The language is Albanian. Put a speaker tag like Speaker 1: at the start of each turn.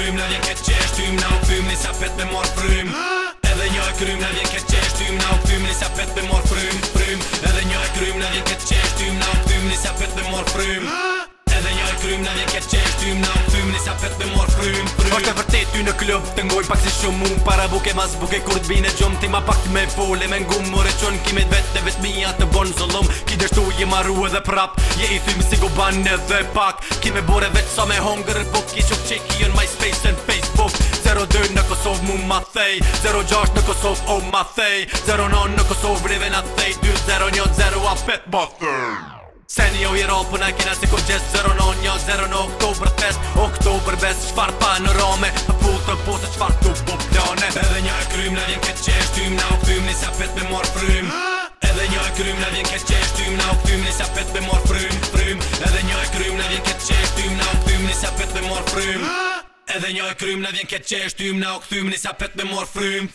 Speaker 1: frym Në vjen keqë qesht Ty m'na u këthym Në pet me mor frym Edhe një e krym Në vjen keqë qesht Ty m'na u këthym Në pet me mor frym
Speaker 2: Frym Edhe një e krym Në vjen keqë qesht Ty m'na u këthym Në pet me mor frym Edhe një e krym Në vjen keqë qesht Ty m'na u këthym Në pet me mor frym Frym Oshtë e vërtet Ty në klub Të ngoj pak si shumë Unë para buke Mas buke Kur t'bine gjumë Ti ma pak me fole Me ngumë Mure qonë kimet vetë vetë mija Të bonë zolomë je maru edhe prap Je i thymë si guban dhe pak Ki me bore veç sa me hunger Bok Ki qëp që ki në MySpace and Facebook 02 në Kosovë mu ma thej 06 në Kosovë o ma thej 09 në Kosovë rive na thej 2 0 a 5 ma thej Seni o i ro po puna kina si ku gjes 09 një 0 në oktober fest Oktober bes qfar pa në rome Për pull të pull po të qfar të bo po plane Edhe një e krym në vjen këtë
Speaker 3: qesh Tym në o këtym nisa me mor frym krym Në vjen kesh qesh tym Në optym Nisa pet me mor frym Edhe njoj krym na vjen kesh qesh tym Në optym Nisa pet me mor frym Edhe njoj krym na vjen kesh qesh tym Në optym Nisa pet me mor frym